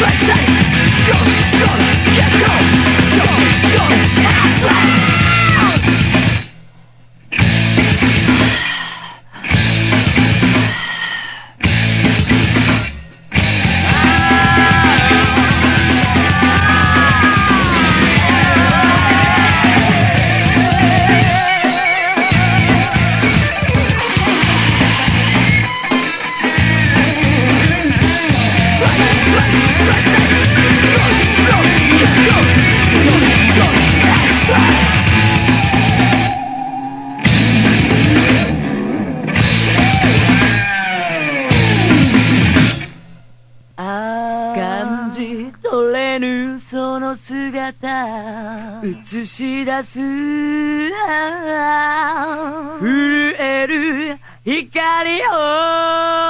Listen 感じ取れぬその姿。映し出す震える光を。